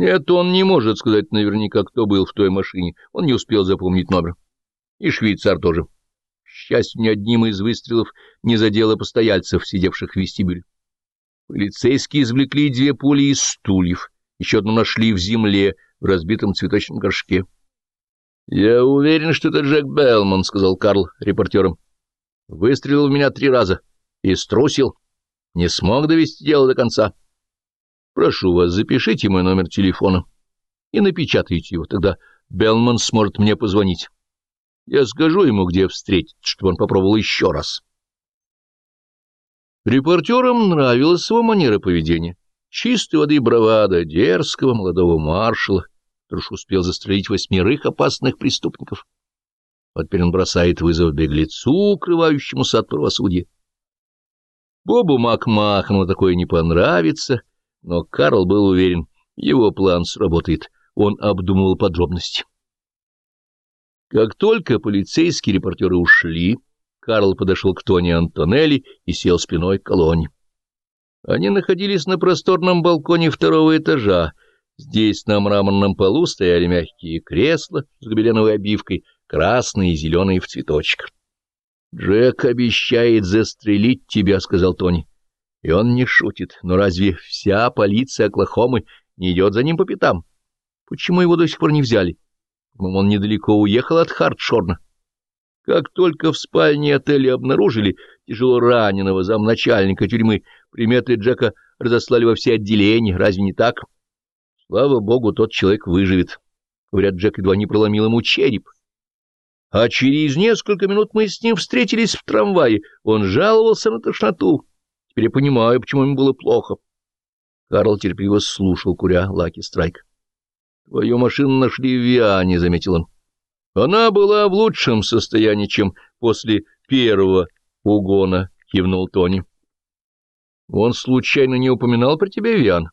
Нет, он не может сказать наверняка, кто был в той машине. Он не успел запомнить номер. И швейцар тоже. К счастью, ни одним из выстрелов не задело постояльцев, сидевших в вестибюле. Полицейские извлекли две пули из стульев, еще одну нашли в земле, в разбитом цветочном горшке. — Я уверен, что это Джек Белман, — сказал Карл репортерам. — Выстрелил в меня три раза и струсил. Не смог довести дело до конца. Прошу вас, запишите мой номер телефона и напечатайте его, тогда Белман сможет мне позвонить. Я скажу ему, где встретить, чтобы он попробовал еще раз. Репортерам нравилась его манера поведения. Чистой воды бравада дерзкого молодого маршала, который успел застрелить восьмерых опасных преступников. Вот теперь он бросает вызов беглецу, укрывающемуся от правосудия. Бобу Макмахану такое не понравится, но Карл был уверен, его план сработает. Он обдумывал подробности. Как только полицейские репортеры ушли, Карл подошел к Тони Антонелли и сел спиной к колонне. Они находились на просторном балконе второго этажа. Здесь на мраморном полу стояли мягкие кресла с гобеленовой обивкой, красные и зеленые в цветочках. «Джек обещает застрелить тебя», — сказал Тони. И он не шутит. Но разве вся полиция Оклахомы не идет за ним по пятам? Почему его до сих пор не взяли? Он недалеко уехал от Хартшорна. Как только в спальне отеля обнаружили тяжело раненого замначальника тюрьмы, приметы Джека разослали во все отделения. Разве не так? Слава богу, тот человек выживет. Говорят, Джек едва не проломил ему череп. А через несколько минут мы с ним встретились в трамвае. Он жаловался на тошноту. Теперь я понимаю, почему ему было плохо. Карл терпеливо слушал, куря Лаки Страйк. — Твою машину нашли в Виане, — заметил он. Она была в лучшем состоянии, чем после первого угона, — кивнул Тони. — Он случайно не упоминал про тебя Виан?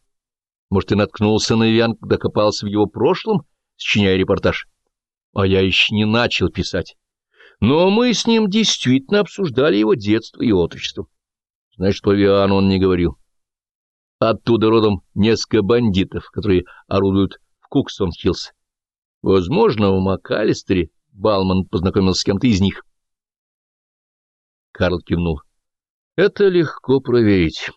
Может, ты наткнулся на Виан, когда копался в его прошлом, сочиняя репортаж? — а я еще не начал писать. Но мы с ним действительно обсуждали его детство и отрочество. Значит, по Виану он не говорил. Оттуда родом несколько бандитов, которые орудуют в Куксон-Хиллз. Возможно, в МакАлистере Балман познакомился с кем-то из них. Карл кивнул. Это легко проверить.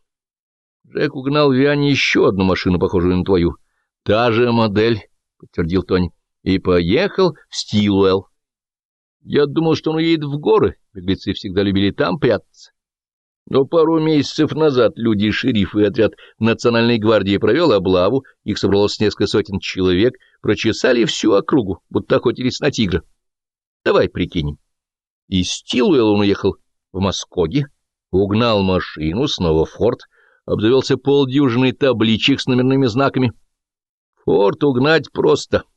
Джек угнал Виане еще одну машину, похожую на твою. Та же модель, — подтвердил Тони и поехал в Стилуэлл. Я думал, что он уедет в горы, беглецы всегда любили там прятаться. Но пару месяцев назад люди шерифы и отряд Национальной гвардии провел облаву, их собралось несколько сотен человек, прочесали всю округу, будто охотились на тигра. Давай прикинем. Из Стилуэлла он уехал в Москоге, угнал машину, снова форт, обзавелся полдюжиной табличек с номерными знаками. Форт угнать просто —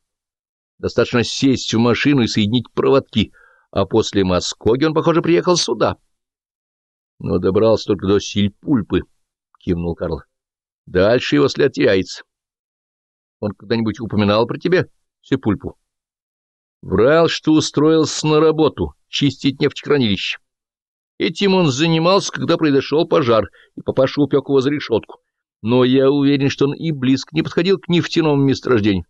Достаточно сесть в машину и соединить проводки, а после Москоги он, похоже, приехал сюда. — Но добрался только до Сильпульпы, — кивнул Карл. — Дальше его след теряется. Он когда-нибудь упоминал про тебя, Сильпульпу? Врал, что устроился на работу, чистить нефтехранилище. Этим он занимался, когда произошел пожар, и папаша упек его за решетку. Но я уверен, что он и близко не подходил к нефтяному месторождению.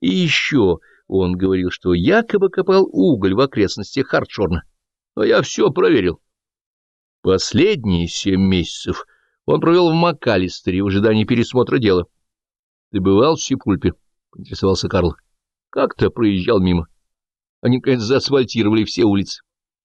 И еще он говорил, что якобы копал уголь в окрестностях Хартшорна. Но я все проверил. Последние семь месяцев он провел в МакАлистере в ожидании пересмотра дела. — Ты бывал в Сипульпе? — поинтересовался Карл. — Как-то проезжал мимо. Они, конечно, заасфальтировали все улицы.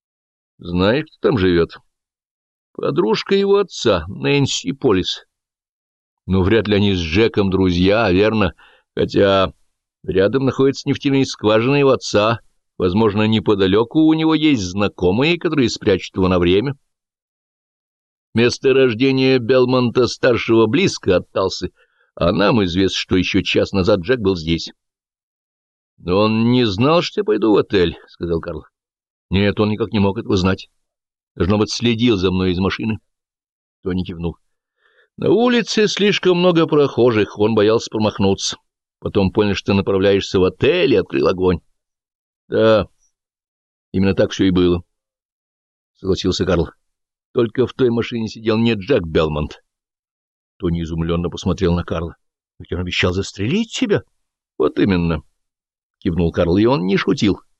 — Знаешь, кто там живет? — Подружка его отца, Нэнси Полис. — Ну, вряд ли они с Джеком друзья, верно? Хотя... Рядом находится нефтяные скважины его отца. Возможно, неподалеку у него есть знакомые, которые спрячут его на время. Место рождения Белмонта-старшего близко от Талсы, а нам известно, что еще час назад Джек был здесь. — Но он не знал, что я пойду в отель, — сказал Карл. — Нет, он никак не мог этого знать. Должно быть, следил за мной из машины. Тони кивнул. — На улице слишком много прохожих, он боялся промахнуться. Потом понял, что ты направляешься в отель и открыл огонь. — Да, именно так все и было, — согласился Карл. — Только в той машине сидел не Джек Белмонт. Тони изумленно посмотрел на Карла. Ведь он обещал застрелить себя. — Вот именно, — кивнул Карл, — и он не шутил. —